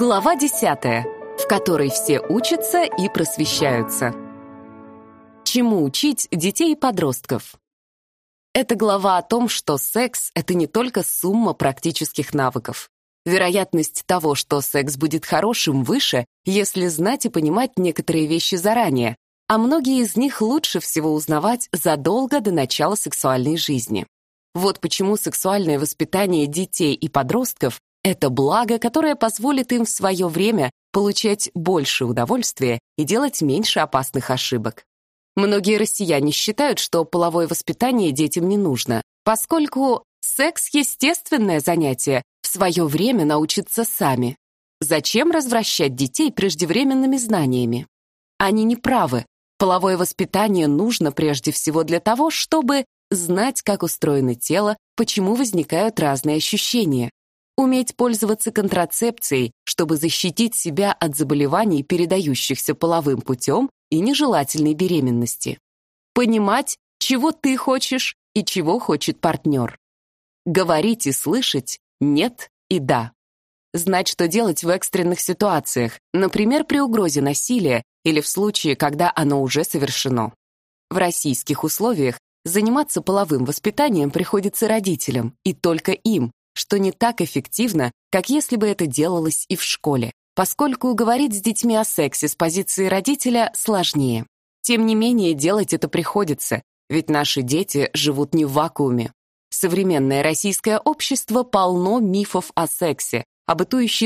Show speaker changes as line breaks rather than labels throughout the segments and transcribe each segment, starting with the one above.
Глава 10, в которой все учатся и просвещаются. Чему учить детей и подростков? Это глава о том, что секс — это не только сумма практических навыков. Вероятность того, что секс будет хорошим, выше, если знать и понимать некоторые вещи заранее, а многие из них лучше всего узнавать задолго до начала сексуальной жизни. Вот почему сексуальное воспитание детей и подростков это благо, которое позволит им в свое время получать больше удовольствия и делать меньше опасных ошибок. Многие россияне считают, что половое воспитание детям не нужно, поскольку секс — естественное занятие, в свое время научатся сами. Зачем развращать детей преждевременными знаниями? Они не правы. Половое воспитание нужно прежде всего для того, чтобы знать, как устроено тело, почему возникают разные ощущения, уметь пользоваться контрацепцией, чтобы защитить себя от заболеваний, передающихся половым путем и нежелательной беременности. Понимать, чего ты хочешь и чего хочет партнер. Говорить и слышать «нет» и «да». Знать, что делать в экстренных ситуациях, например, при угрозе насилия или в случае, когда оно уже совершено. В российских условиях заниматься половым воспитанием приходится родителям, и только им, что не так эффективно, как если бы это делалось и в школе, поскольку говорить с детьми о сексе с позиции родителя сложнее. Тем не менее, делать это приходится, ведь наши дети живут не в вакууме. Современное российское общество полно мифов о сексе, а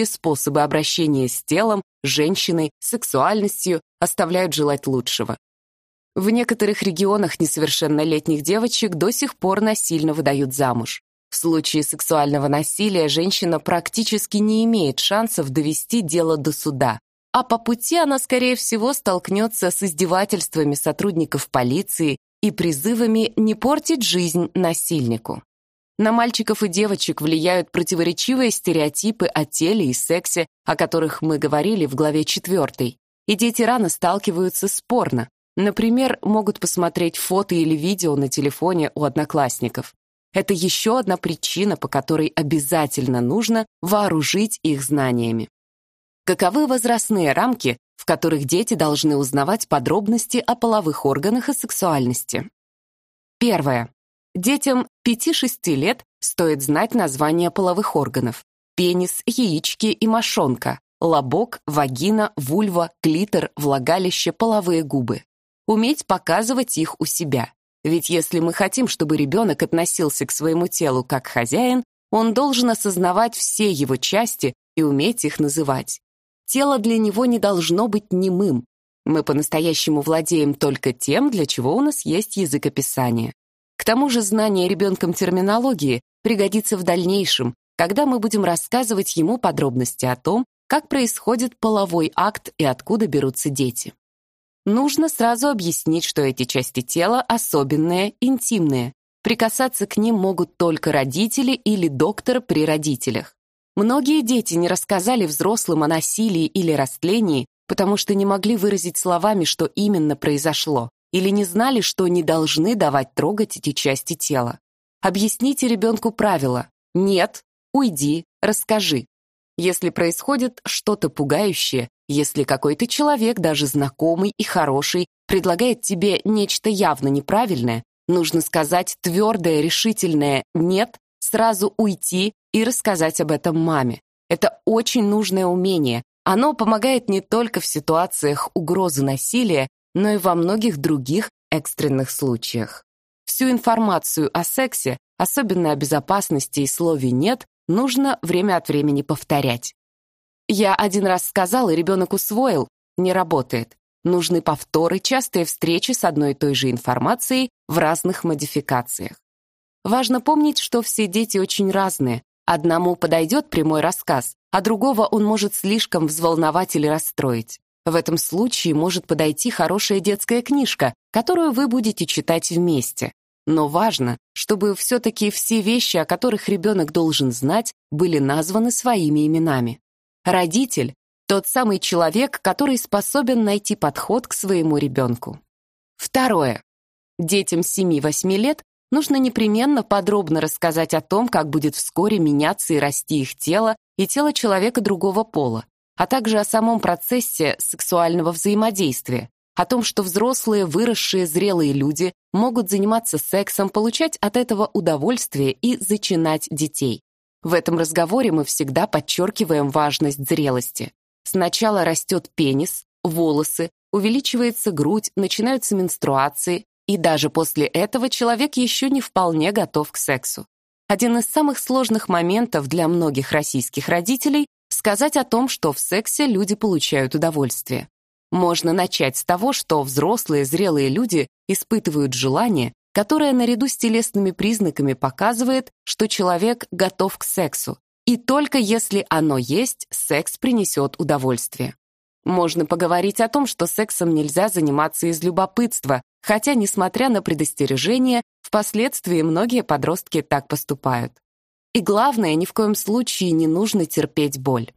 способы обращения с телом, женщиной, сексуальностью оставляют желать лучшего. В некоторых регионах несовершеннолетних девочек до сих пор насильно выдают замуж. В случае сексуального насилия женщина практически не имеет шансов довести дело до суда, а по пути она, скорее всего, столкнется с издевательствами сотрудников полиции и призывами не портить жизнь насильнику. На мальчиков и девочек влияют противоречивые стереотипы о теле и сексе, о которых мы говорили в главе 4. И дети рано сталкиваются с. Например, могут посмотреть фото или видео на телефоне у одноклассников. Это еще одна причина, по которой обязательно нужно вооружить их знаниями. Каковы возрастные рамки, в которых дети должны узнавать подробности о половых органах и сексуальности? Первое. Детям 5-6 лет стоит знать названия половых органов. Пенис, яички и мошонка, лобок, вагина, вульва, клитор, влагалище, половые губы. Уметь показывать их у себя. Ведь если мы хотим, чтобы ребенок относился к своему телу как хозяин, он должен осознавать все его части и уметь их называть. Тело для него не должно быть немым. Мы по-настоящему владеем только тем, для чего у нас есть язык описания. К тому же знание ребенком терминологии пригодится в дальнейшем, когда мы будем рассказывать ему подробности о том, как происходит половой акт и откуда берутся дети нужно сразу объяснить, что эти части тела особенные, интимные. Прикасаться к ним могут только родители или доктор при родителях. Многие дети не рассказали взрослым о насилии или растлении, потому что не могли выразить словами, что именно произошло, или не знали, что не должны давать трогать эти части тела. Объясните ребенку правила «нет», «уйди», «расскажи». Если происходит что-то пугающее, если какой-то человек, даже знакомый и хороший, предлагает тебе нечто явно неправильное, нужно сказать твердое, решительное «нет», сразу уйти и рассказать об этом маме. Это очень нужное умение. Оно помогает не только в ситуациях угрозы насилия, но и во многих других экстренных случаях. Всю информацию о сексе, особенно о безопасности и слове «нет», нужно время от времени повторять. Я один раз сказал, и ребенок усвоил, не работает. Нужны повторы, частые встречи с одной и той же информацией в разных модификациях. Важно помнить, что все дети очень разные. Одному подойдет прямой рассказ, а другого он может слишком взволновать или расстроить. В этом случае может подойти хорошая детская книжка, которую вы будете читать вместе. Но важно, чтобы все-таки все вещи, о которых ребенок должен знать, были названы своими именами. Родитель — тот самый человек, который способен найти подход к своему ребенку. Второе. Детям 7-8 лет нужно непременно подробно рассказать о том, как будет вскоре меняться и расти их тело и тело человека другого пола. а также о самом процессе сексуального взаимодействия, о том, что взрослые, выросшие, зрелые люди могут заниматься сексом, получать от этого удовольствие и зачинать детей. В этом разговоре мы всегда подчеркиваем важность зрелости. Сначала растет пенис, волосы, увеличивается грудь, начинаются менструации, и даже после этого человек еще не вполне готов к сексу. Один из самых сложных моментов для многих российских родителей — сказать о том, что в сексе люди получают удовольствие. Можно начать с того, что взрослые, зрелые люди испытывают желание, которое наряду с телесными признаками показывает, что человек готов к сексу, и только если оно есть, секс принесет удовольствие. Можно поговорить о том, что сексом нельзя заниматься из любопытства, хотя, несмотря на предостережения, впоследствии многие подростки так поступают. И главное, ни в коем случае не нужно терпеть боль.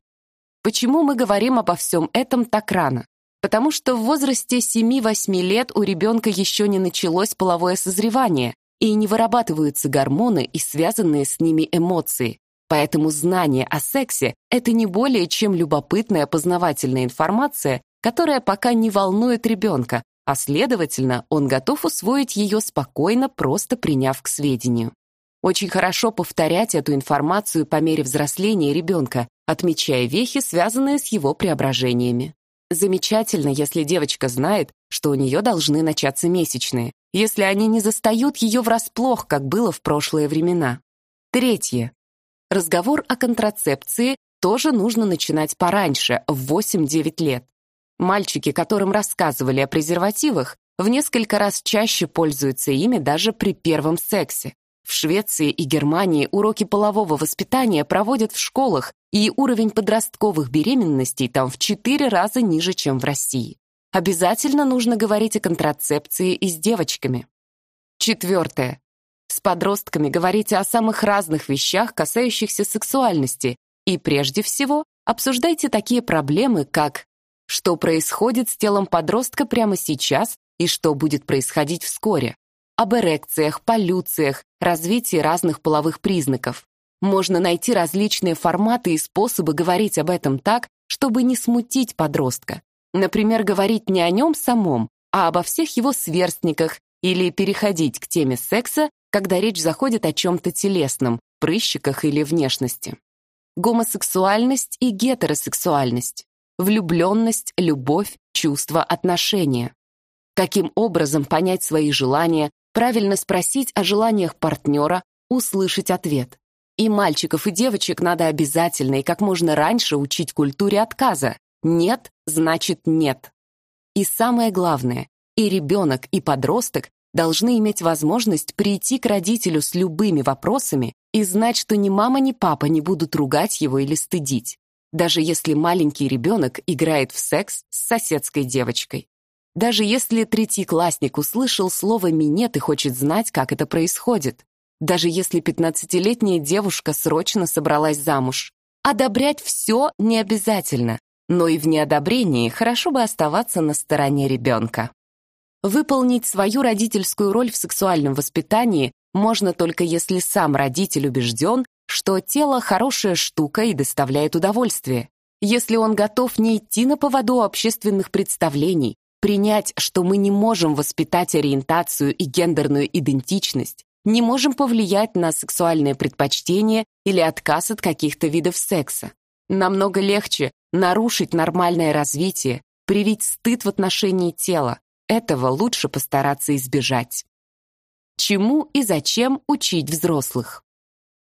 Почему мы говорим обо всем этом так рано? Потому что в возрасте 7-8 лет у ребенка еще не началось половое созревание и не вырабатываются гормоны и связанные с ними эмоции, Поэтому знание о сексе — это не более чем любопытная познавательная информация, которая пока не волнует ребенка, а следовательно, он готов усвоить ее спокойно, просто приняв к сведению. Очень хорошо повторять эту информацию по мере взросления ребенка, отмечая вехи, связанные с его преображениями. Замечательно, если девочка знает, что у нее должны начаться месячные, если они не застают ее врасплох, как было в прошлые времена. Третье. Разговор о контрацепции тоже нужно начинать пораньше, в 8-9 лет. Мальчики, которым рассказывали о презервативах, в несколько раз чаще пользуются ими даже при первом сексе. В Швеции и Германии уроки полового воспитания проводят в школах, и уровень подростковых беременностей там в 4 раза ниже, чем в России. Обязательно нужно говорить о контрацепции и с девочками. Четвертое. С подростками говорите о самых разных вещах, касающихся сексуальности, и прежде всего обсуждайте такие проблемы, как что происходит с телом подростка прямо сейчас и что будет происходить вскоре, об эрекциях, полюциях, развитии разных половых признаков. Можно найти различные форматы и способы говорить об этом так, чтобы не смутить подростка. Например, говорить не о нем самом, а обо всех его сверстниках или переходить к теме секса когда речь заходит о чем-то телесном, прыщиках или внешности. Гомосексуальность и гетеросексуальность. Влюбленность, любовь, чувства, отношения. Каким образом понять свои желания, правильно спросить о желаниях партнера, услышать ответ. И мальчиков, и девочек надо обязательно и как можно раньше учить культуре отказа. Нет значит нет. И самое главное, и ребенок, и подросток должны иметь возможность прийти к родителю с любыми вопросами и знать, что ни мама, ни папа не будут ругать его или стыдить, даже если маленький ребенок играет в секс с соседской девочкой. Даже если третьеклассник услышал слово «минет» и хочет знать, как это происходит. Даже если пятнадцатилетняя девушка срочно собралась замуж. Одобрять все не обязательно, но и в неодобрении хорошо бы оставаться на стороне ребенка. Выполнить свою родительскую роль в сексуальном воспитании можно только если сам родитель убежден, что тело хорошая штука и доставляет удовольствие. Если он готов не идти на поводу общественных представлений, принять, что мы не можем воспитать ориентацию и гендерную идентичность, не можем повлиять на сексуальные предпочтения или отказ от каких-то видов секса. Намного легче нарушить нормальное развитие, привить стыд в отношении тела, этого лучше постараться избежать. Чему и зачем учить взрослых?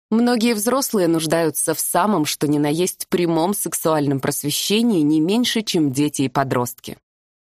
Многие взрослые нуждаются в самом, что ни на есть прямом сексуальном просвещении не меньше, чем дети и подростки.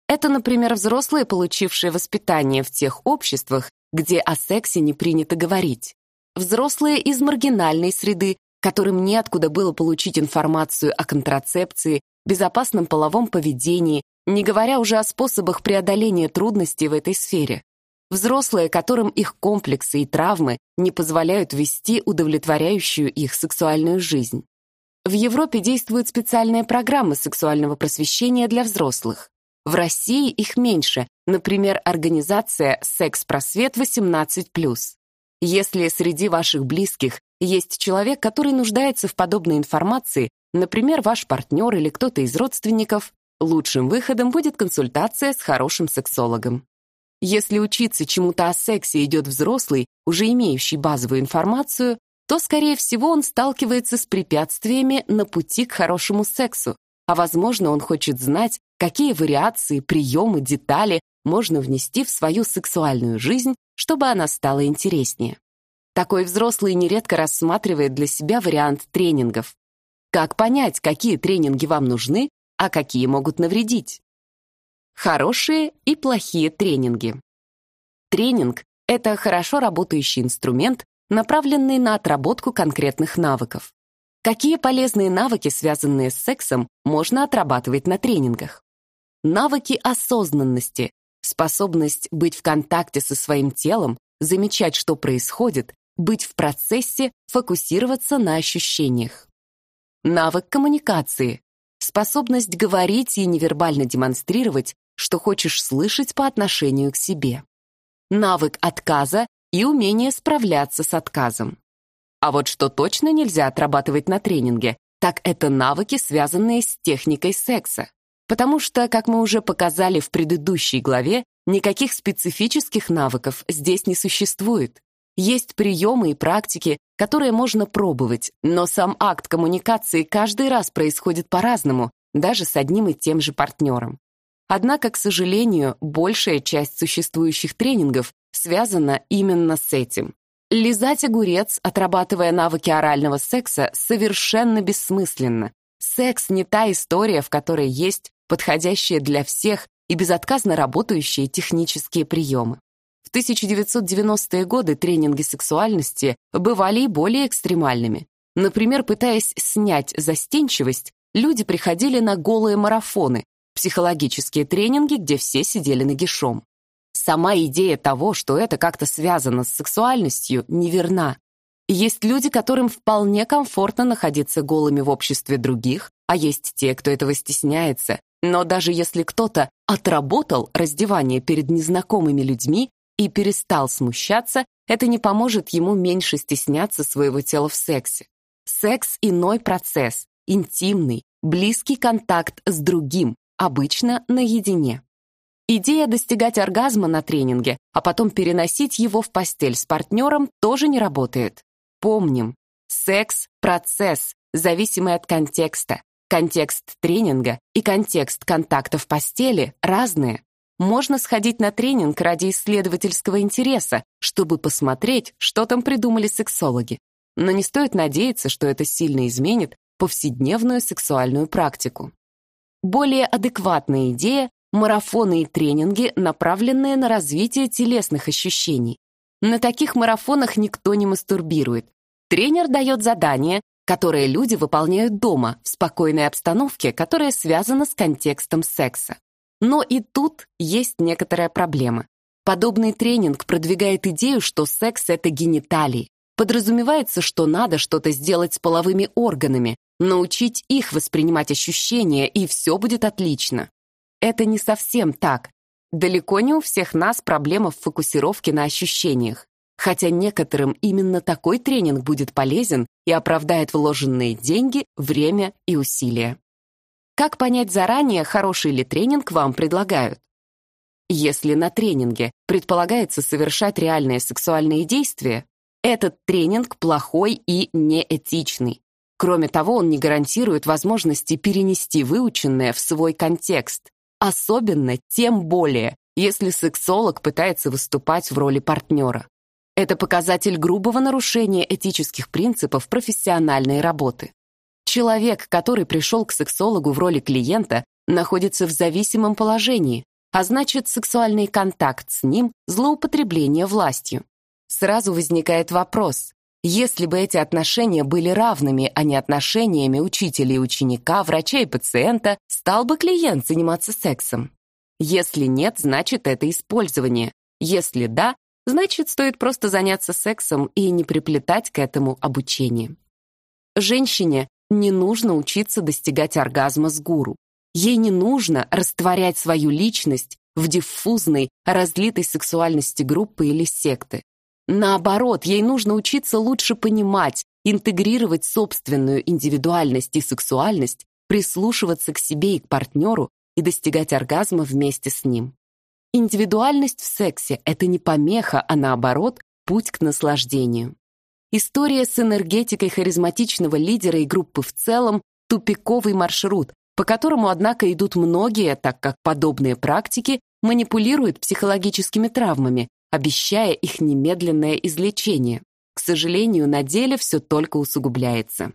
Это, например, взрослые, получившие воспитание в тех обществах, где о сексе не принято говорить. Взрослые из маргинальной среды, которым неоткуда было получить информацию о контрацепции, безопасном половом поведении, не говоря уже о способах преодоления трудностей в этой сфере. Взрослые, которым их комплексы и травмы не позволяют вести удовлетворяющую их сексуальную жизнь. В Европе действуют специальные программы сексуального просвещения для взрослых. В России их меньше, например, организация «Секс-просвет 18+.» Если среди ваших близких есть человек, который нуждается в подобной информации, например, ваш партнер или кто-то из родственников, лучшим выходом будет консультация с хорошим сексологом. Если учиться чему-то о сексе идет взрослый, уже имеющий базовую информацию, то, скорее всего, он сталкивается с препятствиями на пути к хорошему сексу, а, возможно, он хочет знать, какие вариации, приемы, детали можно внести в свою сексуальную жизнь, чтобы она стала интереснее. Такой взрослый нередко рассматривает для себя вариант тренингов. Как понять, какие тренинги вам нужны, а какие могут навредить? Хорошие и плохие тренинги. Тренинг — это хорошо работающий инструмент, направленный на отработку конкретных навыков. Какие полезные навыки, связанные с сексом, можно отрабатывать на тренингах? Навыки осознанности, способность быть в контакте со своим телом, замечать, что происходит, быть в процессе, фокусироваться на ощущениях. Навык коммуникации, способность говорить и невербально демонстрировать, что хочешь слышать по отношению к себе. Навык отказа и умение справляться с отказом. А вот что точно нельзя отрабатывать на тренинге, так это навыки, связанные с техникой секса. Потому что, как мы уже показали в предыдущей главе, никаких специфических навыков здесь не существует. Есть приемы и практики, которые можно пробовать, но сам акт коммуникации каждый раз происходит по-разному, даже с одним и тем же партнером. Однако, к сожалению, большая часть существующих тренингов связана именно с этим. Лизать огурец, отрабатывая навыки орального секса, совершенно бессмысленно. Секс не та история, в которой есть подходящие для всех и безотказно работающие технические приемы. В 1990-е годы тренинги сексуальности бывали и более экстремальными. Например, пытаясь снять застенчивость, люди приходили на голые марафоны, психологические тренинги, где все сидели нагишом. Сама идея того, что это как-то связано с сексуальностью, неверна. Есть люди, которым вполне комфортно находиться голыми в обществе других, а есть те, кто этого стесняется. Но даже если кто-то отработал раздевание перед незнакомыми людьми и перестал смущаться, это не поможет ему меньше стесняться своего тела в сексе. Секс — иной процесс, интимный, близкий контакт с другим, обычно наедине. Идея достигать оргазма на тренинге, а потом переносить его в постель с партнером тоже не работает. Помним, секс — процесс, зависимый от контекста. Контекст тренинга и контекст контакта в постели разные. Можно сходить на тренинг ради исследовательского интереса, чтобы посмотреть, что там придумали сексологи. Но не стоит надеяться, что это сильно изменит повседневную сексуальную практику. Более адекватная идея — марафоны и тренинги, направленные на развитие телесных ощущений. На таких марафонах никто не мастурбирует. Тренер дает задания, которые люди выполняют дома, в спокойной обстановке, которая связана с контекстом секса. Но и тут есть некоторая проблема. Подобный тренинг продвигает идею, что секс — это гениталии. Подразумевается, что надо что-то сделать с половыми органами, научить их воспринимать ощущения, и все будет отлично. Это не совсем так. Далеко не у всех нас проблема в фокусировке на ощущениях. Хотя некоторым именно такой тренинг будет полезен и оправдает вложенные деньги, время и усилия. Как понять заранее, хороший ли тренинг вам предлагают? Если на тренинге предполагается совершать реальные сексуальные действия, этот тренинг плохой и неэтичный. Кроме того, он не гарантирует возможности перенести выученное в свой контекст. Особенно, тем более, если сексолог пытается выступать в роли партнера. Это показатель грубого нарушения этических принципов профессиональной работы. Человек, который пришел к сексологу в роли клиента, находится в зависимом положении, а значит, сексуальный контакт с ним – злоупотребление властью. Сразу возникает вопрос, если бы эти отношения были равными, а не отношениями учителя и ученика, врача и пациента, стал бы клиент заниматься сексом? Если нет, значит, это использование. Если да, значит, стоит просто заняться сексом и не приплетать к этому обучение. Женщине не нужно учиться достигать оргазма с гуру. Ей не нужно растворять свою личность в диффузной, разлитой сексуальности группы или секты. Наоборот, ей нужно учиться лучше понимать, интегрировать собственную индивидуальность и сексуальность, прислушиваться к себе и к партнеру и достигать оргазма вместе с ним. Индивидуальность в сексе — это не помеха, а наоборот, путь к наслаждению. История с энергетикой харизматичного лидера и группы в целом — тупиковый маршрут, по которому, однако, идут многие, так как подобные практики манипулируют психологическими травмами, обещая их немедленное излечение. К сожалению, на деле все только усугубляется.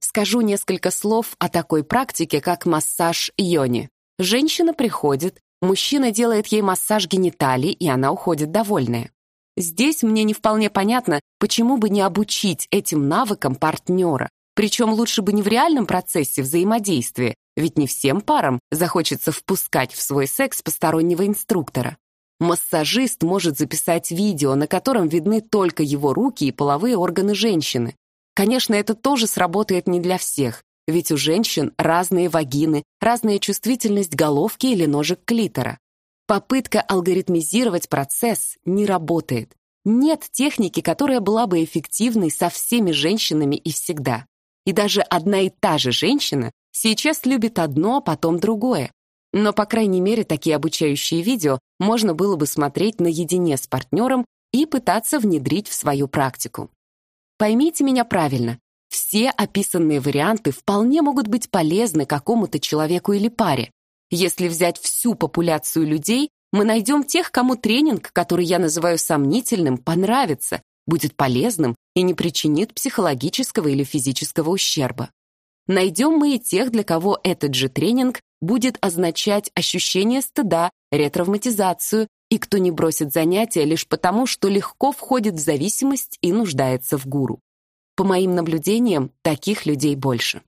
Скажу несколько слов о такой практике, как массаж йони. Женщина приходит, мужчина делает ей массаж гениталий, и она уходит довольная. Здесь мне не вполне понятно, почему бы не обучить этим навыкам партнера, причем лучше бы не в реальном процессе взаимодействия, ведь не всем парам захочется впускать в свой секс постороннего инструктора. Массажист может записать видео, на котором видны только его руки и половые органы женщины. Конечно, это тоже сработает не для всех, ведь у женщин разные вагины, разная чувствительность головки или ножек клитора. Попытка алгоритмизировать процесс не работает. Нет техники, которая была бы эффективной со всеми женщинами и всегда. И даже одна и та же женщина сейчас любит одно, а потом другое. Но, по крайней мере, такие обучающие видео можно было бы смотреть наедине с партнером и пытаться внедрить в свою практику. Поймите меня правильно, все описанные варианты вполне могут быть полезны какому-то человеку или паре. Если взять всю популяцию людей, мы найдем тех, кому тренинг, который я называю сомнительным, понравится, будет полезным и не причинит психологического или физического ущерба. Найдем мы и тех, для кого этот же тренинг будет означать ощущение стыда, ретравматизацию и кто не бросит занятия лишь потому, что легко входит в зависимость и нуждается в гуру. По моим наблюдениям, таких людей больше.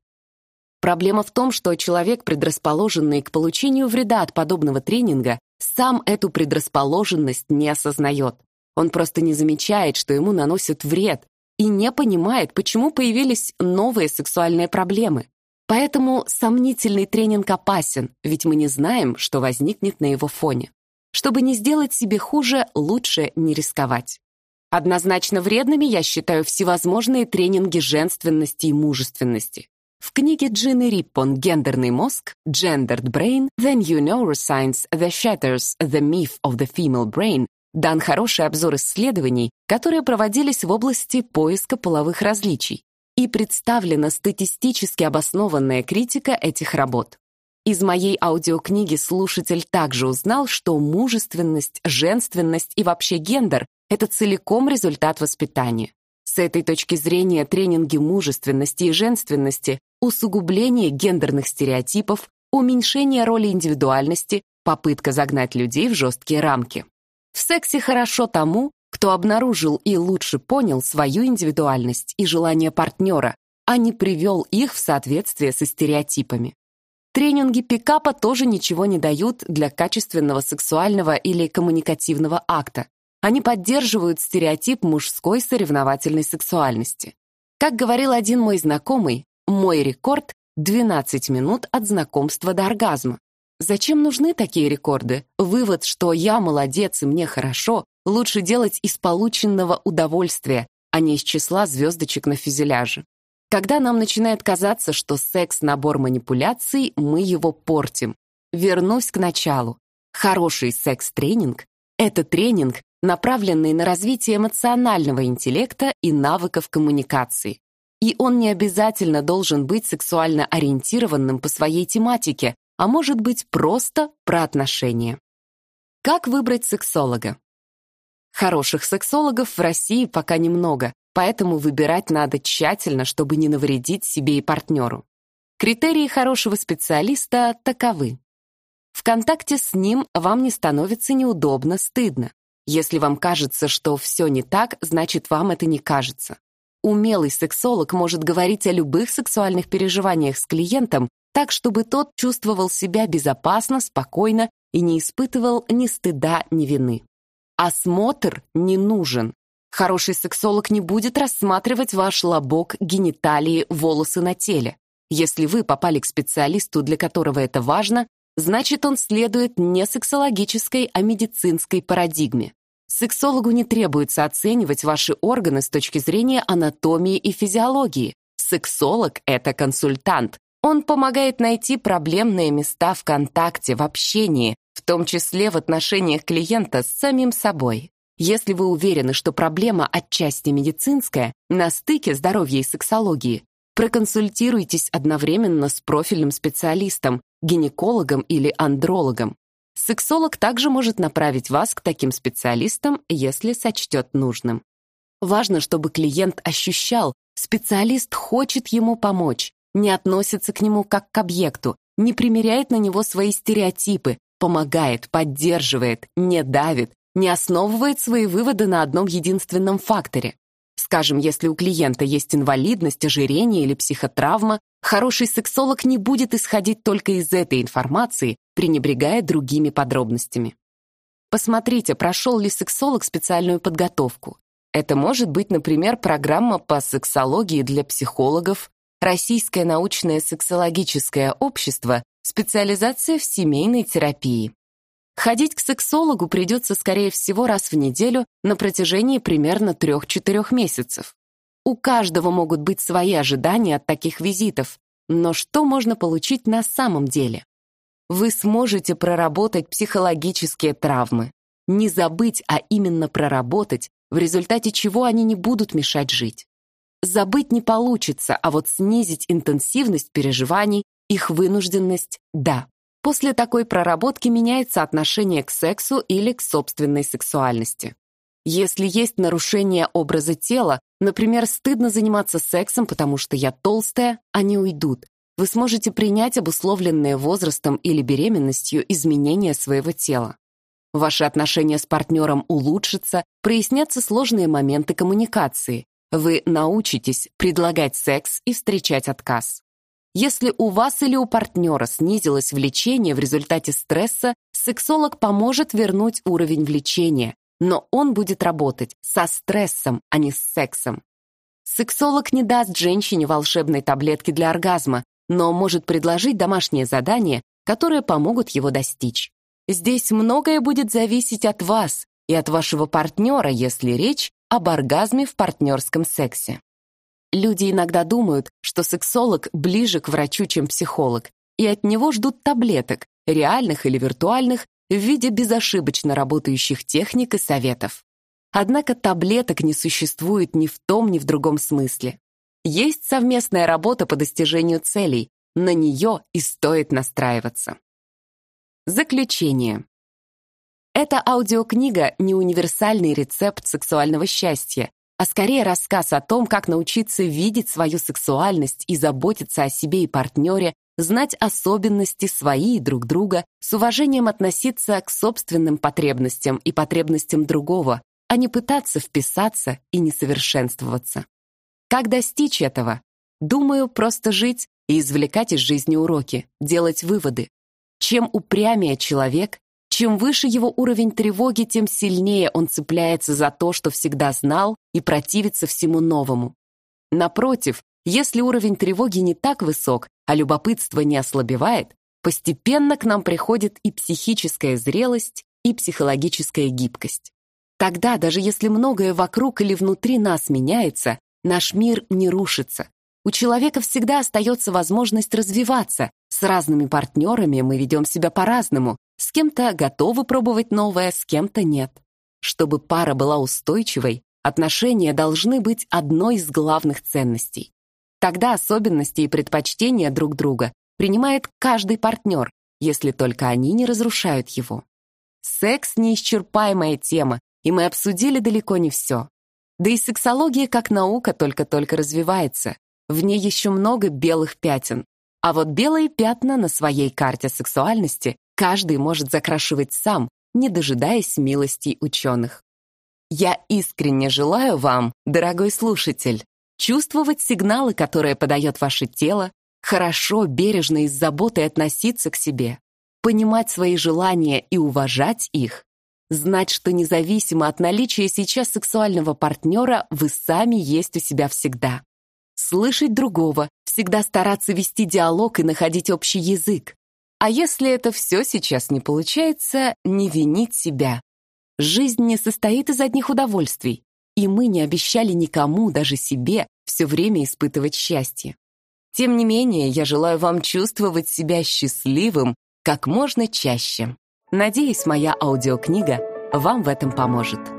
Проблема в том, что человек, предрасположенный к получению вреда от подобного тренинга, сам эту предрасположенность не осознает. Он просто не замечает, что ему наносят вред, и не понимает, почему появились новые сексуальные проблемы. Поэтому сомнительный тренинг опасен, ведь мы не знаем, что возникнет на его фоне. Чтобы не сделать себе хуже, лучше не рисковать. Однозначно вредными я считаю всевозможные тренинги женственности и мужественности. В книге Джины Риппон «Гендерный мозг» Gendered Brain The New Neuroscience That Shatters the Myth of the Female Brain дан хороший обзор исследований, которые проводились в области поиска половых различий, и представлена статистически обоснованная критика этих работ. Из моей аудиокниги слушатель также узнал, что мужественность, женственность и вообще гендер — это целиком результат воспитания. С этой точки зрения тренинги мужественности и женственности, усугубление гендерных стереотипов, уменьшение роли индивидуальности, попытка загнать людей в жесткие рамки. В сексе хорошо тому, кто обнаружил и лучше понял свою индивидуальность и желания партнера, а не привел их в соответствие со стереотипами. Тренинги пикапа тоже ничего не дают для качественного сексуального или коммуникативного акта. Они поддерживают стереотип мужской соревновательной сексуальности. Как говорил один мой знакомый, мой рекорд — 12 минут от знакомства до оргазма. Зачем нужны такие рекорды? Вывод, что я молодец и мне хорошо, лучше делать из полученного удовольствия, а не из числа звездочек на фюзеляже. Когда нам начинает казаться, что секс — набор манипуляций, мы его портим. Вернусь к началу. Хороший секс-тренинг — это тренинг, направленный на развитие эмоционального интеллекта и навыков коммуникации. И он не обязательно должен быть сексуально ориентированным по своей тематике, а может быть просто про отношения. Как выбрать сексолога? Хороших сексологов в России пока немного, поэтому выбирать надо тщательно, чтобы не навредить себе и партнеру. Критерии хорошего специалиста таковы. В контакте с ним вам не становится неудобно, стыдно. Если вам кажется, что все не так, значит, вам это не кажется. Умелый сексолог может говорить о любых сексуальных переживаниях с клиентом так, чтобы тот чувствовал себя безопасно, спокойно и не испытывал ни стыда, ни вины. Осмотр не нужен. Хороший сексолог не будет рассматривать ваш лобок, гениталии, волосы на теле. Если вы попали к специалисту, для которого это важно, значит, он следует не сексологической, а медицинской парадигме. Сексологу не требуется оценивать ваши органы с точки зрения анатомии и физиологии. Сексолог — это консультант. Он помогает найти проблемные места в контакте, в общении, в том числе в отношениях клиента с самим собой. Если вы уверены, что проблема отчасти медицинская, на стыке здоровья и сексологии, проконсультируйтесь одновременно с профильным специалистом, гинекологом или андрологом. Сексолог также может направить вас к таким специалистам, если сочтет нужным. Важно, чтобы клиент ощущал, специалист хочет ему помочь, не относится к нему как к объекту, не примеряет на него свои стереотипы, помогает, поддерживает, не давит, не основывает свои выводы на одном единственном факторе. Скажем, если у клиента есть инвалидность, ожирение или психотравма, хороший сексолог не будет исходить только из этой информации, пренебрегая другими подробностями. Посмотрите, прошел ли сексолог специальную подготовку. Это может быть, например, программа по сексологии для психологов, Российское научное сексологическое общество, специализация в семейной терапии. Ходить к сексологу придется, скорее всего, раз в неделю на протяжении примерно 3-4 месяцев. У каждого могут быть свои ожидания от таких визитов, но что можно получить на самом деле? Вы сможете проработать психологические травмы, не забыть, а именно проработать, в результате чего они не будут мешать жить. Забыть не получится, а вот снизить интенсивность переживаний, их вынужденность – да. После такой проработки меняется отношение к сексу или к собственной сексуальности. Если есть нарушение образа тела, например, стыдно заниматься сексом, потому что я толстая, они уйдут. Вы сможете принять обусловленные возрастом или беременностью изменения своего тела. Ваши отношения с партнером улучшатся, прояснятся сложные моменты коммуникации. Вы научитесь предлагать секс и встречать отказ. Если у вас или у партнера снизилось влечение в результате стресса, сексолог поможет вернуть уровень влечения, но он будет работать со стрессом, а не с сексом. Сексолог не даст женщине волшебной таблетки для оргазма, но может предложить домашние задания, которые помогут его достичь. Здесь многое будет зависеть от вас и от вашего партнера, если речь об оргазме в партнерском сексе. Люди иногда думают, что сексолог ближе к врачу, чем психолог, и от него ждут таблеток, реальных или виртуальных, в виде безошибочно работающих техник и советов. Однако таблеток не существует ни в том, ни в другом смысле. Есть совместная работа по достижению целей, на нее и стоит настраиваться. Заключение. Эта аудиокнига не универсальный рецепт сексуального счастья, а скорее рассказ о том, как научиться видеть свою сексуальность и заботиться о себе и партнере, знать особенности свои и друг друга, с уважением относиться к собственным потребностям и потребностям другого, а не пытаться вписаться и не совершенствоваться. Как достичь этого? Думаю, просто жить и извлекать из жизни уроки, делать выводы. Чем упрямее человек, чем выше его уровень тревоги, тем сильнее он цепляется за то, что всегда знал, и противится всему новому. Напротив, если уровень тревоги не так высок, а любопытство не ослабевает, постепенно к нам приходит и психическая зрелость, и психологическая гибкость. Тогда, даже если многое вокруг или внутри нас меняется, наш мир не рушится. У человека всегда остается возможность развиваться. С разными партнерами мы ведем себя по-разному, с кем-то готовы пробовать новое, с кем-то нет. Чтобы пара была устойчивой, отношения должны быть одной из главных ценностей. Тогда особенности и предпочтения друг друга принимает каждый партнер, если только они не разрушают его. Секс — неисчерпаемая тема, и мы обсудили далеко не все. Да и сексология как наука только-только развивается. В ней еще много белых пятен. А вот белые пятна на своей карте сексуальности каждый может закрашивать сам, не дожидаясь милостей ученых. Я искренне желаю вам, дорогой слушатель, чувствовать сигналы, которые подает ваше тело, хорошо, бережно и с заботой относиться к себе, понимать свои желания и уважать их, знать, что независимо от наличия сейчас сексуального партнера, вы сами есть у себя всегда. Слышать другого, всегда стараться вести диалог и находить общий язык, а если это все сейчас не получается, не винить себя. Жизнь не состоит из одних удовольствий, и мы не обещали никому, даже себе, все время испытывать счастье. Тем не менее, я желаю вам чувствовать себя счастливым как можно чаще. Надеюсь, моя аудиокнига вам в этом поможет.